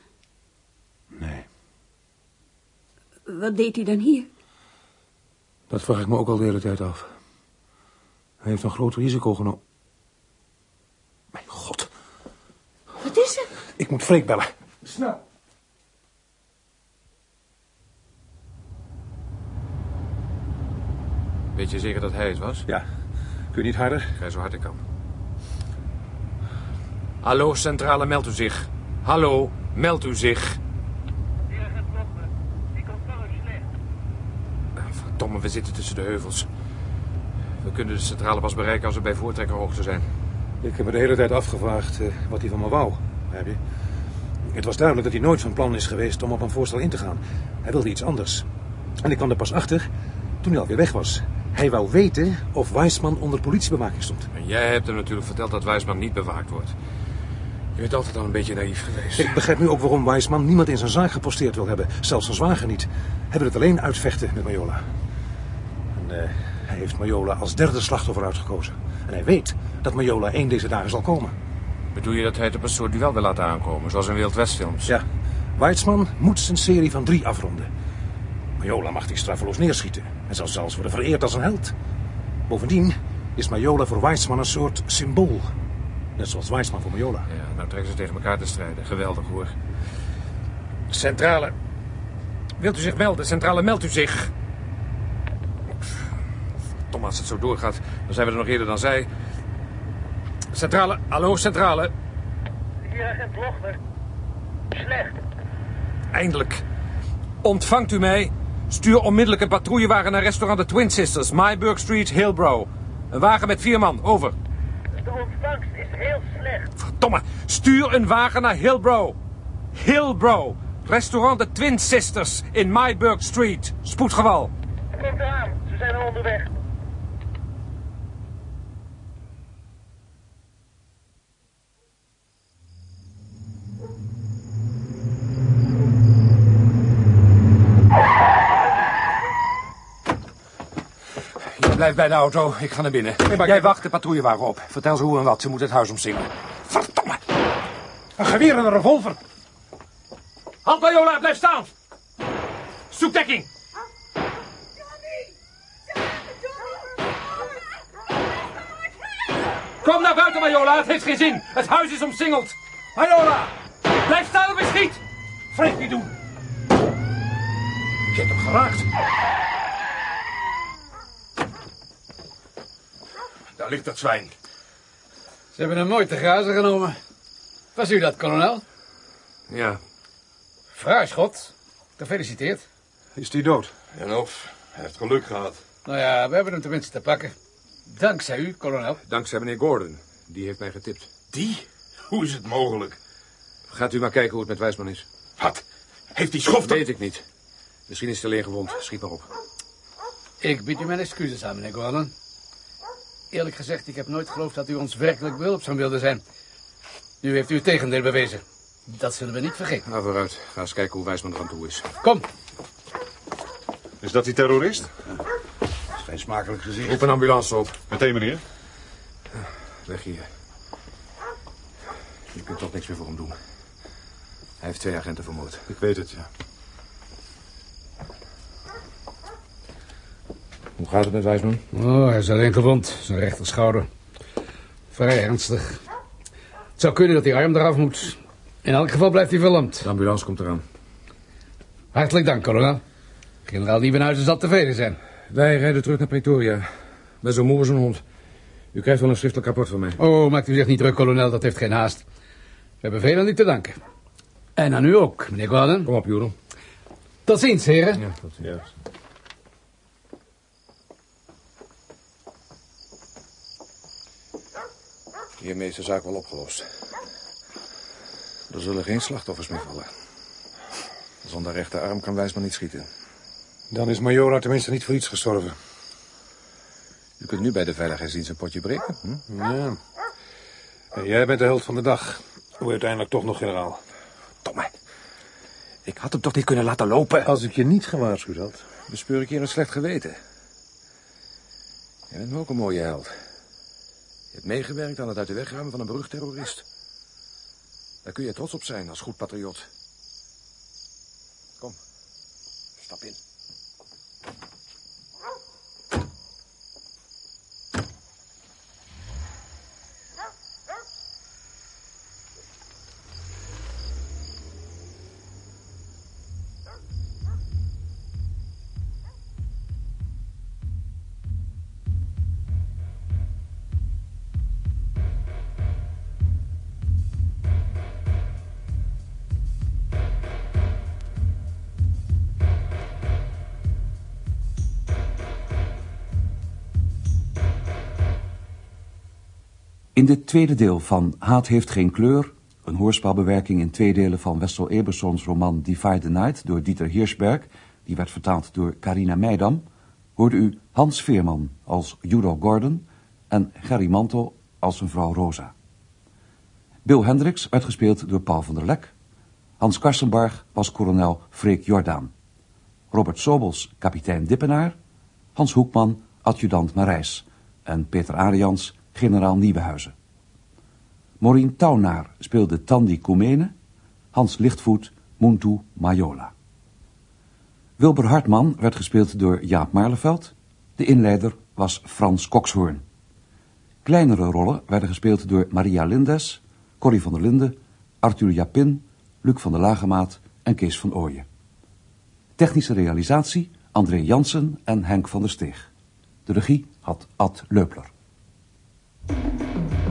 Nee. Wat deed hij dan hier? Dat vraag ik me ook al de hele tijd af. Hij heeft een groot risico genomen. Mijn god. Wat is er? Ik moet Freek bellen. Snel. Weet je zeker dat hij het was? Ja. Kun je niet harder? Ga zo hard ik kan. Hallo, centrale, meld u zich. Hallo, meld u zich. Verdomme, we zitten tussen de heuvels. We kunnen de centrale pas bereiken als we bij voortrekkerhoogte zijn. Ik heb me de hele tijd afgevraagd eh, wat hij van me wou. Heb je? Het was duidelijk dat hij nooit van plan is geweest om op een voorstel in te gaan. Hij wilde iets anders. En ik kwam er pas achter toen hij alweer weg was. Hij wou weten of Weisman onder politiebewaking stond. En jij hebt hem natuurlijk verteld dat Wijsman niet bewaakt wordt. Je bent altijd al een beetje naïef geweest. Ik begrijp nu ook waarom Weisman niemand in zijn zaak geposteerd wil hebben. Zelfs zijn zwager niet. Hij wil het alleen uitvechten met Majola. En eh, hij heeft Majola als derde slachtoffer uitgekozen. En hij weet dat Majola één deze dagen zal komen. Bedoel je dat hij het op een soort duel wil laten aankomen, zoals in Wild? Ja. Weizmann moet zijn serie van drie afronden. Majola mag die straffeloos neerschieten. En zal zelfs worden vereerd als een held. Bovendien is Majola voor Weizmann een soort symbool. Net zoals Weizmann voor Majola. Ja, nou trekken ze tegen elkaar te strijden. Geweldig hoor. Centrale. Wilt u zich melden? Centrale, meldt u zich. Tom, als het zo doorgaat, dan zijn we er nog eerder dan zij. Centrale, hallo, centrale. Hier agent Lochner. Slecht. Eindelijk. Ontvangt u mij? Stuur onmiddellijk een patrouillewagen naar restaurant The Twin Sisters, Myburg Street, Hillbrow. Een wagen met vier man, over. De ontvangst is heel slecht. Verdomme, stuur een wagen naar Hillbrow. Hillbrow, restaurant The Twin Sisters in Myburg Street. Spoedgeval. Komt eraan, ze zijn al onderweg. blijft bij de auto, ik ga naar binnen. Jij wacht de patrouillewagen op. Vertel ze hoe en wat, ze moet het huis omsingelen. Verdomme. Een geweer en een revolver. Halt, Majola, blijf staan. Zoek dekking. Kom naar buiten, Majola, het heeft geen zin. Het huis is omsingeld. Majola, blijf staan of schiet. Freek niet doen. Je hebt hem geraakt. Daar ligt dat zwijn. Ze hebben hem mooi te grazen genomen. Was u dat, kolonel? Ja. Fraai schot. Gefeliciteerd. Is die dood? En of, hij heeft geluk gehad. Nou ja, we hebben hem tenminste te pakken. Dankzij u, kolonel. Dankzij meneer Gordon. Die heeft mij getipt. Die? Hoe is het mogelijk? Gaat u maar kijken hoe het met Wijsman is. Wat? Heeft die schoft... Weet ik niet. Misschien is hij alleen gewond. Schiet maar op. Ik bied u mijn excuses aan, meneer Gordon. Eerlijk gezegd, ik heb nooit geloofd dat u ons werkelijk behulpzaam wilde zijn. Nu heeft u het tegendeel bewezen. Dat zullen we niet vergeten. Nou, vooruit. Ga eens kijken hoe Wijsman er aan toe is. Kom. Is dat die terrorist? Geen smakelijk gezicht. Roep een ambulance op. Meteen, meneer. Weg hier. Je kunt toch niks meer voor hem doen. Hij heeft twee agenten vermoord. Ik weet het, ja. Hoe gaat het met Wijsman? Oh, hij is alleen gewond. Zijn rechterschouder. Vrij ernstig. Het zou kunnen dat die arm eraf moet. In elk geval blijft hij verlamd. De ambulance komt eraan. Hartelijk dank, kolonel. Generaal Nieuwenhuizen zal tevreden zijn. Wij rijden terug naar Pretoria. Ben zo moe als een hond. U krijgt wel een schriftelijk rapport van mij. Oh, maakt u zich niet druk, kolonel. Dat heeft geen haast. We hebben veel aan u te danken. En aan u ook, meneer Gordon. Kom op, Jodel. Tot ziens, heren. Ja, tot ziens. Hiermee is de zaak wel opgelost. Er zullen geen slachtoffers meer vallen. Zonder rechterarm kan Wijsman niet schieten. Dan is Majora tenminste niet voor iets gestorven. U kunt nu bij de veiligheidsdienst een potje breken. Hm? Ja. En jij bent de held van de dag. Hoe uiteindelijk toch nog generaal. Domme. Ik had hem toch niet kunnen laten lopen? Als ik je niet gewaarschuwd had. Bespeur ik hier een slecht geweten. Jij bent me ook een mooie held. Je hebt meegewerkt aan het uit de weg ruimen van een berucht terrorist. Daar kun je trots op zijn als goed patriot. Kom, stap in. In dit tweede deel van Haat heeft geen kleur, een hoorspelbewerking in twee delen van Wessel Ebersons roman Defy the Night door Dieter Hirschberg, die werd vertaald door Carina Meidam, hoorde u Hans Veerman als Judo Gordon en Gerry Mantel als zijn vrouw Rosa. Bill Hendricks werd gespeeld door Paul van der Lek. Hans Karsenbarg was kolonel Freek Jordaan. Robert Sobels, kapitein Dippenaar. Hans Hoekman, adjudant Marijs. En Peter Arians, generaal Nieuwenhuizen. Maureen Taunaar speelde Tandy Koumene. Hans Lichtvoet, Muntu Majola. Wilbur Hartman werd gespeeld door Jaap Marleveld. De inleider was Frans Kokshoorn. Kleinere rollen werden gespeeld door Maria Lindes, Corrie van der Linden, Arthur Japin, Luc van der Lagemaat en Kees van Ooyen. Technische realisatie André Jansen en Henk van der Steeg. De regie had Ad Leupler. Thank you.